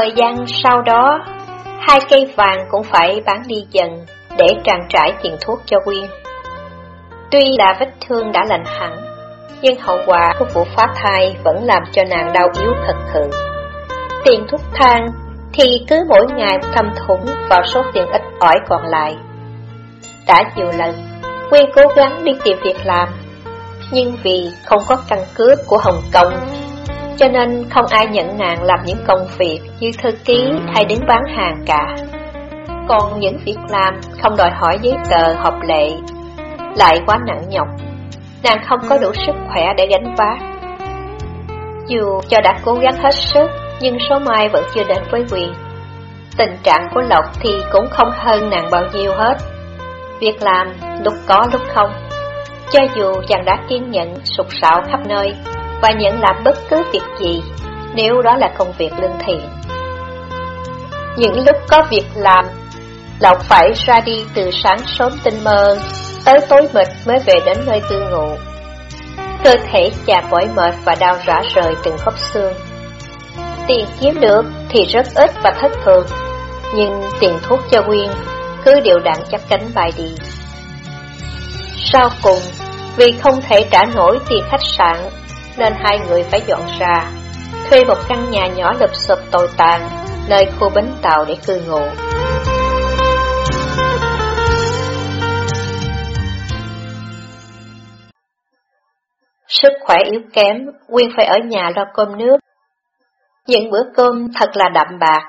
Thời gian sau đó, hai cây vàng cũng phải bán đi dần để trang trải tiền thuốc cho Quyên. Tuy là vết thương đã lành hẳn, nhưng hậu quả của vụ phá thai vẫn làm cho nàng đau yếu thật sự. Tiền thuốc thang thì cứ mỗi ngày thâm thủng vào số tiền ít ỏi còn lại. Đã nhiều lần, Quyên cố gắng đi tìm việc làm, nhưng vì không có căn cước của Hồng Kông cho nên không ai nhận nàng làm những công việc như thư ký hay đứng bán hàng cả. Còn những việc làm không đòi hỏi giấy tờ hợp lệ, lại quá nặng nhọc, nàng không có đủ sức khỏe để gánh vác. Dù cho đã cố gắng hết sức, nhưng số mai vẫn chưa đến với quyền. Tình trạng của Lộc thì cũng không hơn nàng bao nhiêu hết. Việc làm lúc có lúc không. Cho dù chàng đã kiên nhẫn sụt sạo khắp nơi, và nhận làm bất cứ việc gì nếu đó là công việc lương thiện. Những lúc có việc làm, Lộc phải ra đi từ sáng sớm tinh mơ tới tối mệt mới về đến nơi tư ngụ. Cơ thể già mỏi mệt và đau rã rời từng khớp xương. Tiền kiếm được thì rất ít và thất thường, nhưng tiền thuốc cho Nguyên cứ đều đặn chắc cánh bài đi. Sau cùng, vì không thể trả nổi tiền khách sạn nên hai người phải dọn ra, thuê một căn nhà nhỏ lụp sụp tồi tàn, nơi khu bến tàu để cư ngụ. Sức khỏe yếu kém, Quyên phải ở nhà lo cơm nước. Những bữa cơm thật là đậm bạc,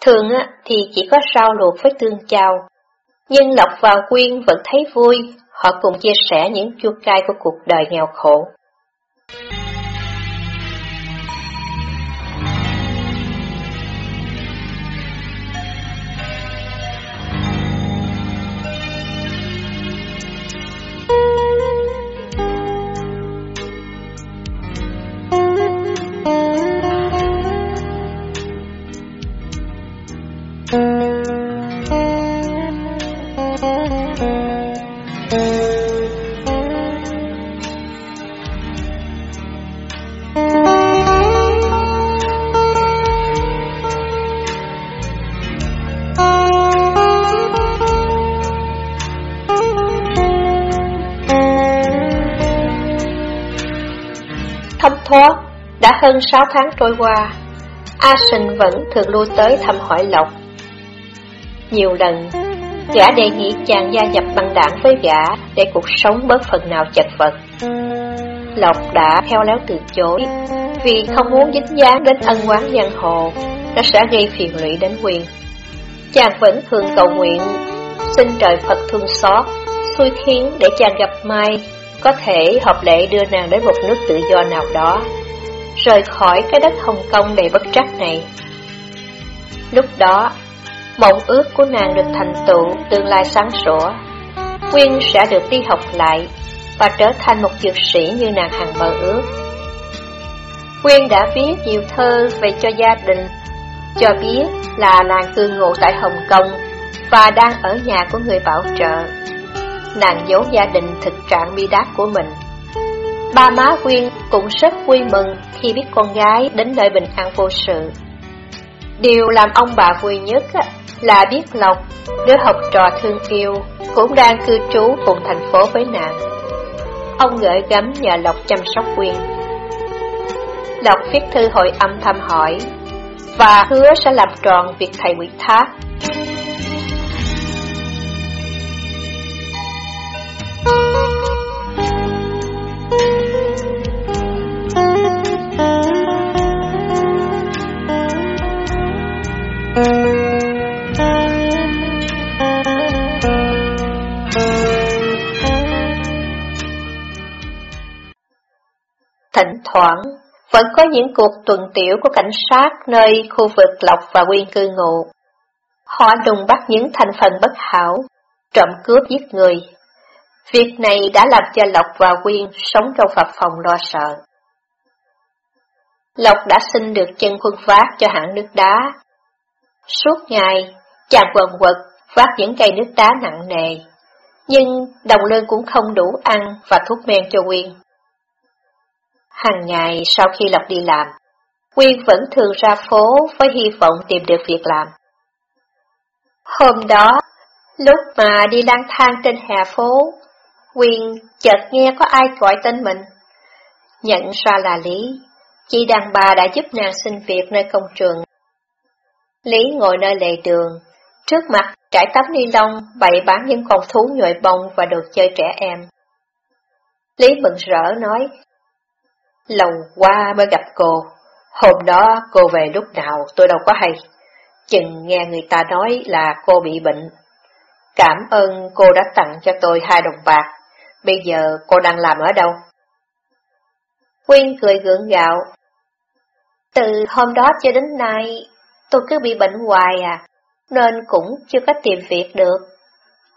thường thì chỉ có rau luộc với tương chao. Nhưng Lộc và Quyên vẫn thấy vui, họ cùng chia sẻ những chua cay của cuộc đời nghèo khổ. Thoát, đã hơn 6 tháng trôi qua, A Sinh vẫn thường lui tới thăm hỏi Lộc. Nhiều lần, gã đề nghị chàng gia nhập băng đảng với gã để cuộc sống bớt phần nào chật vật. Lộc đã theo léo từ chối, vì không muốn dính dáng đến ân quán giang hồ, nó sẽ gây phiền lụy đến quyền. Chàng vẫn thường cầu nguyện, xin trời Phật thương xót, xui khiến để chàng gặp Mai có thể hợp lệ đưa nàng đến một nước tự do nào đó, rời khỏi cái đất Hồng Kông đầy bất trắc này. Lúc đó, mộng ước của nàng được thành tựu tương lai sáng sủa. Quyên sẽ được đi học lại và trở thành một dược sĩ như nàng hằng mơ ước. Quyên đã viết nhiều thơ về cho gia đình, cho biết là nàng cư ngụ tại Hồng Kông và đang ở nhà của người bảo trợ nàng giấu gia đình thực trạng bi đát của mình. Ba má Quyên cũng rất vui mừng khi biết con gái đến nơi bình an vô sự. Điều làm ông bà vui nhất là biết Lộc, đứa học trò thương yêu, cũng đang cư trú cùng thành phố với nàng. Ông gửi gắm nhờ Lộc chăm sóc Quyên. Lộc viết thư hội âm thăm hỏi và hứa sẽ làm tròn việc thầy ủy thác. Thoảng, vẫn có những cuộc tuần tiểu của cảnh sát nơi khu vực Lộc và Quyên cư ngụ. Họ đùng bắt những thành phần bất hảo, trộm cướp giết người. Việc này đã làm cho Lộc và Quyên sống trong phập phòng lo sợ. Lộc đã xin được chân khuân vác cho hãng nước đá. Suốt ngày, chàng quần quật vác những cây nước đá nặng nề, nhưng đồng lương cũng không đủ ăn và thuốc men cho Quyên. Hàng ngày sau khi Lộc đi làm, Quyên vẫn thường ra phố với hy vọng tìm được việc làm. Hôm đó, lúc mà đi lang thang trên hè phố, Quyên chợt nghe có ai gọi tên mình. Nhận ra là Lý, chị đàn bà đã giúp nàng xin việc nơi công trường. Lý ngồi nơi lề đường, trước mặt trải tấm ni lông bày bán những con thú nhồi bông và đồ chơi trẻ em. Lý mừng rỡ nói, Lâu qua mới gặp cô, hôm đó cô về lúc nào tôi đâu có hay, chừng nghe người ta nói là cô bị bệnh. Cảm ơn cô đã tặng cho tôi hai đồng bạc, bây giờ cô đang làm ở đâu? Quyên cười gượng gạo. Từ hôm đó cho đến nay, tôi cứ bị bệnh hoài à, nên cũng chưa có tìm việc được.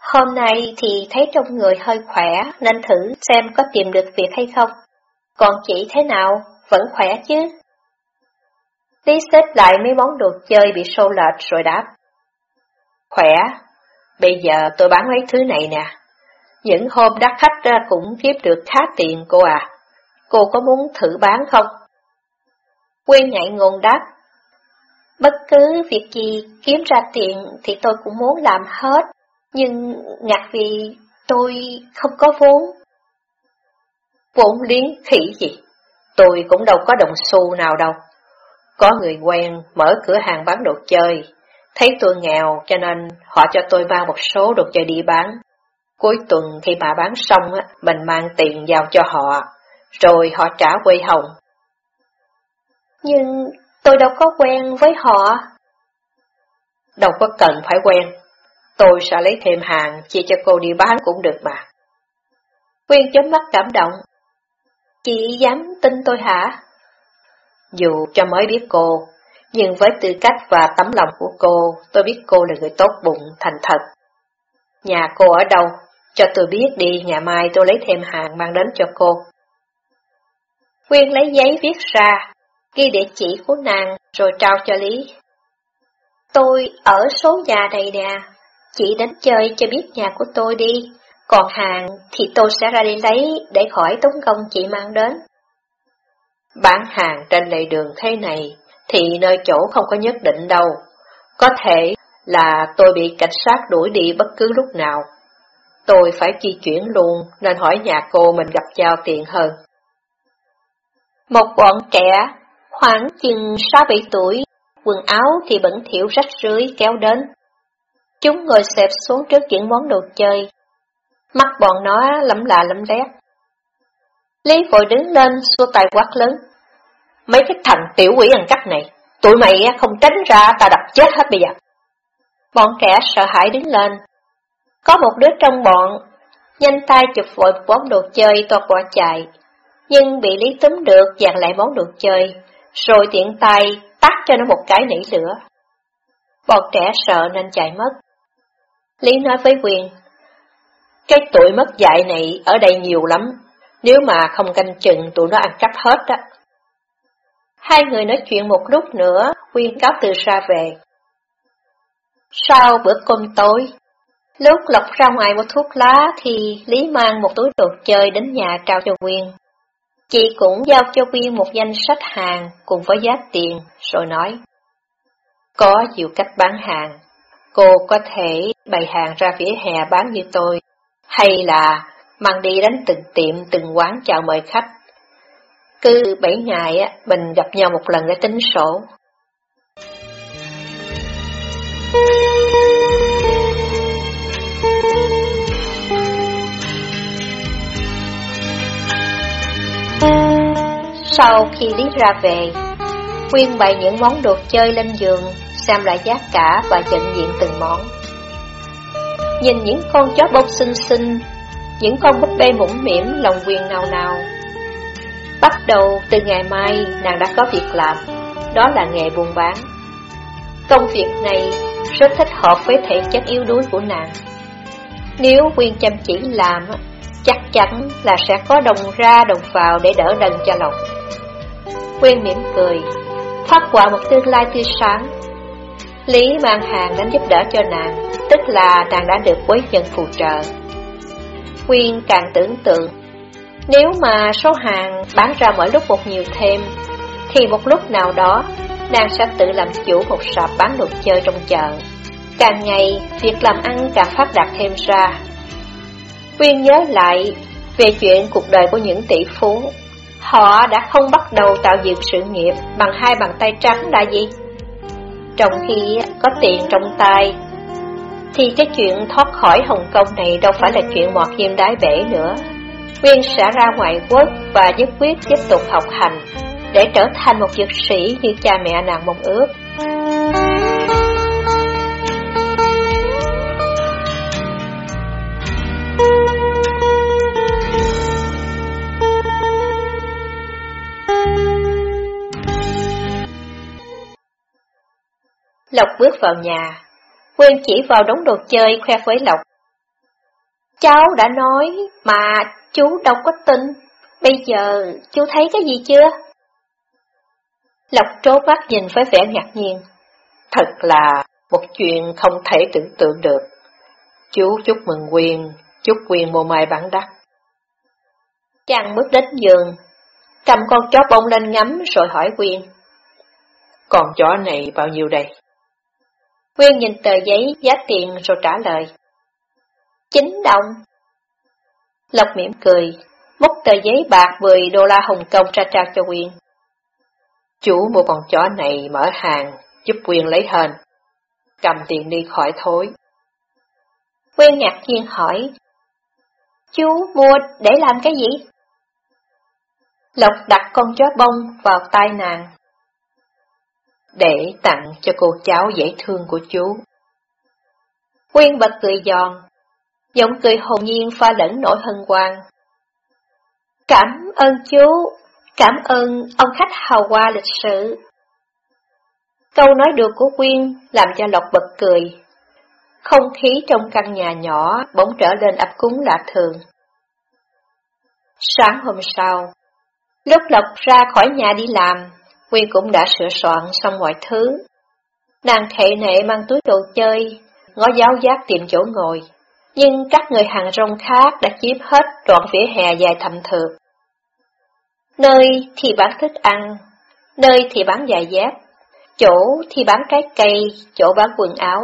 Hôm nay thì thấy trong người hơi khỏe nên thử xem có tìm được việc hay không. Còn chị thế nào, vẫn khỏe chứ? Lý xếp lại mấy món đồ chơi bị sâu lệch rồi đáp. Khỏe, bây giờ tôi bán mấy thứ này nè. Những hôm đắt khách ra cũng kiếm được khá tiền cô à. Cô có muốn thử bán không? Quyên ngại ngùng đáp. Bất cứ việc gì kiếm ra tiền thì tôi cũng muốn làm hết, nhưng ngặt vì tôi không có vốn. Vốn liếng khỉ gì, tôi cũng đâu có đồng xu nào đâu. Có người quen mở cửa hàng bán đồ chơi, thấy tôi nghèo cho nên họ cho tôi mang một số đồ chơi đi bán. Cuối tuần khi mà bán xong, mình mang tiền giao cho họ, rồi họ trả quê hồng. Nhưng tôi đâu có quen với họ. Đâu có cần phải quen, tôi sẽ lấy thêm hàng chia cho cô đi bán cũng được mà. Quyên chấm mắt cảm động, Chị dám tin tôi hả? Dù cho mới biết cô, nhưng với tư cách và tấm lòng của cô, tôi biết cô là người tốt bụng, thành thật. Nhà cô ở đâu? Cho tôi biết đi, ngày mai tôi lấy thêm hàng mang đến cho cô. Quyên lấy giấy viết ra, ghi địa chỉ của nàng rồi trao cho Lý. Tôi ở số nhà này nè, chị đến chơi cho biết nhà của tôi đi, còn hàng thì tôi sẽ ra đi lấy để khỏi tốn công chị mang đến. Bán hàng trên lề đường thế này thì nơi chỗ không có nhất định đâu. Có thể là tôi bị cảnh sát đuổi đi bất cứ lúc nào. Tôi phải di chuyển luôn nên hỏi nhà cô mình gặp giao tiền hơn. Một bọn trẻ, khoảng chừng 6-7 tuổi, quần áo thì bẩn thiểu rách rưới kéo đến. Chúng ngồi xẹp xuống trước những món đồ chơi, Mắt bọn nó lấm lạ lấm lét. Lý vội đứng lên, xua tay quát lớn. Mấy cái thằng tiểu quỷ ăn cắp này, tụi mày không tránh ra ta đập chết hết bây giờ. Bọn trẻ sợ hãi đứng lên. Có một đứa trong bọn, nhanh tay chụp vội một món đồ chơi toạt bỏ chạy, nhưng bị Lý túm được dàn lại món đồ chơi, rồi tiện tay tắt cho nó một cái nỉ lửa. Bọn trẻ sợ nên chạy mất. Lý nói với Quyền, cái tuổi mất dạy này ở đây nhiều lắm, nếu mà không canh chừng tụi nó ăn cắp hết á. Hai người nói chuyện một lúc nữa, Quyên cáo từ ra về. Sau bữa cơm tối, lúc lọc ra ngoài một thuốc lá thì Lý mang một túi đồ chơi đến nhà trao cho Quyên. Chị cũng giao cho Quyên một danh sách hàng cùng với giá tiền, rồi nói. Có nhiều cách bán hàng, cô có thể bày hàng ra vỉa hè bán như tôi, hay là mang đi đến từng tiệm, từng quán chào mời khách. Cứ bảy ngày á, mình gặp nhau một lần để tính sổ. Sau khi Lý ra về, Quyên bày những món đồ chơi lên giường, xem lại giá cả và nhận diện từng món. Nhìn những con chó bông xinh xinh, những con búp bê mũm mỉm lòng quyền nào nào. Bắt đầu từ ngày mai, nàng đã có việc làm, đó là nghề buôn bán. Công việc này rất thích hợp với thể chất yếu đuối của nàng. Nếu Quyên chăm chỉ làm, chắc chắn là sẽ có đồng ra đồng vào để đỡ đần cho Lộc. Quyên mỉm cười, phát quả một tương lai tươi sáng. Lý mang hàng đến giúp đỡ cho nàng, tức là nàng đã được quý nhân phù trợ. Quyên càng tưởng tượng, nếu mà số hàng bán ra mỗi lúc một nhiều thêm, thì một lúc nào đó, nàng sẽ tự làm chủ một sạp bán đồ chơi trong chợ. Càng ngày, việc làm ăn càng phát đạt thêm ra. Quyên nhớ lại về chuyện cuộc đời của những tỷ phú Họ đã không bắt đầu tạo dựng sự nghiệp bằng hai bàn tay trắng là gì? Trong khi có tiền trong tay, thì cái chuyện thoát khỏi Hồng Kông này đâu phải là chuyện mọt diêm đái bể nữa. Nguyên sẽ ra ngoại quốc và nhất quyết tiếp tục học hành, để trở thành một dược sĩ như cha mẹ nàng mong ước. Lộc bước vào nhà, Quyên chỉ vào đống đồ chơi khoe với Lộc. Cháu đã nói mà chú đâu có tin, bây giờ chú thấy cái gì chưa? Lộc trố mắt nhìn với vẻ ngạc nhiên. Thật là một chuyện không thể tưởng tượng được. Chú chúc mừng Quyên, chúc Quyên mùa mai bản đắc. Chàng bước đến giường, cầm con chó bông lên ngắm rồi hỏi Quyên. Con chó này bao nhiêu đây? Quyên nhìn tờ giấy giá tiền rồi trả lời. Chín đồng. Lộc mỉm cười, múc tờ giấy bạc 10 đô la Hồng Kông ra trao cho Quyên. Chú mua con chó này mở hàng, giúp Quyên lấy hên. Cầm tiền đi khỏi thối. Quyên ngạc nhiên hỏi, Chú mua để làm cái gì? Lộc đặt con chó bông vào tay nàng, để tặng cho cô cháu dễ thương của chú. Quyên bật cười giòn, giọng cười hồn nhiên pha lẫn nỗi hân hoan. Cảm ơn chú, cảm ơn ông khách hào hoa lịch sự. Câu nói được của Quyên làm cho Lộc bật cười. Không khí trong căn nhà nhỏ bỗng trở lên ấp cúng lạ thường. Sáng hôm sau, lúc Lộc ra khỏi nhà đi làm, Quyên cũng đã sửa soạn xong mọi thứ. Nàng khệ nệ mang túi đồ chơi, ngó giáo giác tìm chỗ ngồi, nhưng các người hàng rong khác đã chiếm hết đoạn vỉa hè dài thầm thượt. Nơi thì bán thức ăn, nơi thì bán giày dép, chỗ thì bán trái cây, chỗ bán quần áo,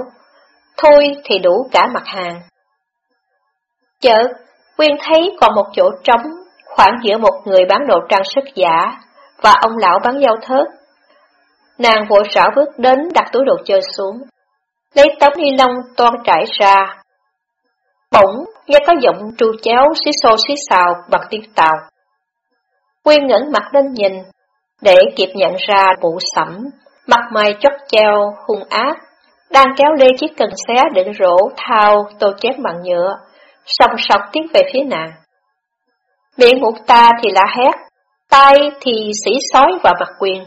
thôi thì đủ cả mặt hàng. Chợt, Quyên thấy còn một chỗ trống khoảng giữa một người bán đồ trang sức giả và ông lão bán dao thớt. Nàng vội rõ bước đến đặt túi đồ chơi xuống, lấy tấm ni lông toan trải ra. Bỗng nghe có giọng tru chéo xí xô xí xào bằng tiếng tàu. Quyên ngẩng mặt lên nhìn, để kịp nhận ra bụ sẩm, mặt mày chót treo, hung ác, đang kéo lê chiếc cần xé định rổ thao tô chép bằng nhựa, song sọc tiến về phía nàng. Miệng một ta thì la hét, tay thì sỉ sói vào mặt quyền.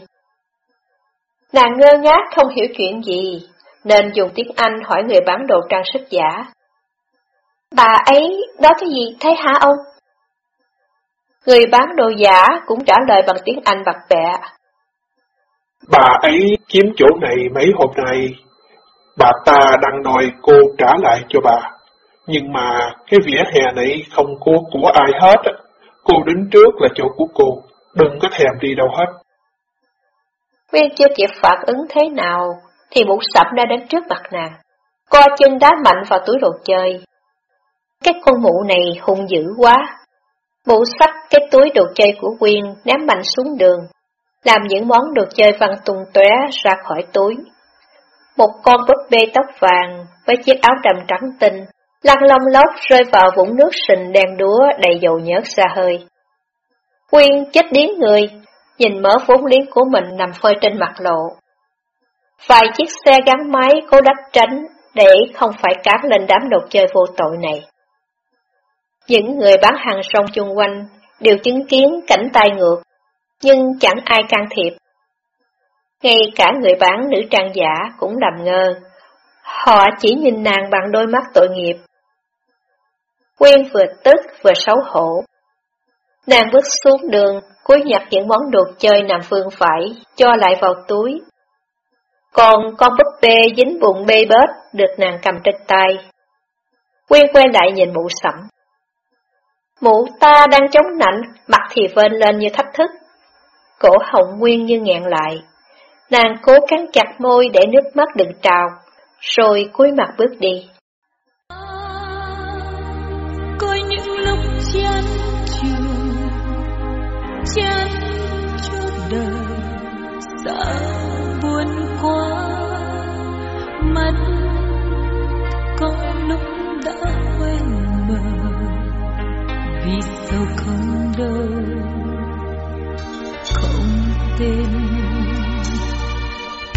Nàng ngơ ngác không hiểu chuyện gì, nên dùng tiếng Anh hỏi người bán đồ trang sức giả. Bà ấy đó cái gì thế hả ông? Người bán đồ giả cũng trả lời bằng tiếng Anh bạc bẹ. Bà ấy chiếm chỗ này mấy hôm nay, bà ta đang đòi cô trả lại cho bà. Nhưng mà cái vỉa hè này không có của ai hết, cô đứng trước là chỗ của cô đừng có thèm đi đâu hết. Quyên chưa kịp phản ứng thế nào, thì mụ sẩm đã đến trước mặt nàng. Co chân đá mạnh vào túi đồ chơi. Cái con mụ này hung dữ quá. Mụ xách cái túi đồ chơi của Quyên ném mạnh xuống đường, làm những món đồ chơi văng tung tóe ra khỏi túi. Một con búp bê tóc vàng với chiếc áo đầm trắng tinh, lăn lông lóc rơi vào vũng nước sình đen đúa đầy dầu nhớt xa hơi. Quyên chết điếng người, nhìn mớ vốn liếng của mình nằm phơi trên mặt lộ. Vài chiếc xe gắn máy cố đắp tránh để không phải cán lên đám đồ chơi vô tội này. Những người bán hàng rong chung quanh đều chứng kiến cảnh tai ngược, nhưng chẳng ai can thiệp. Ngay cả người bán nữ trang giả cũng làm ngơ, họ chỉ nhìn nàng bằng đôi mắt tội nghiệp. Quyên vừa tức vừa xấu hổ. Nàng bước xuống đường, cúi nhặt những món đồ chơi nằm phương phải, cho lại vào túi. Còn con búp bê dính bụng bê bết được nàng cầm trên tay. Quyên quay lại nhìn mụ sẫm. Mụ ta đang chống nạnh, mặt thì vên lên như thách thức. Cổ họng nguyên như nghẹn lại. Nàng cố cắn chặt môi để nước mắt đừng trào, rồi cúi mặt bước đi. Biết đâu không đâu, không tên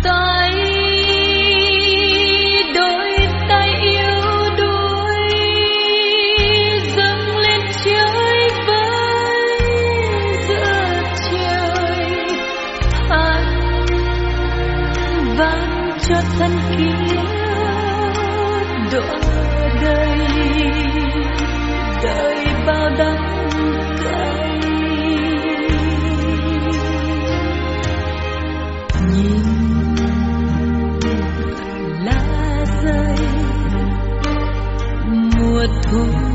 tay mùa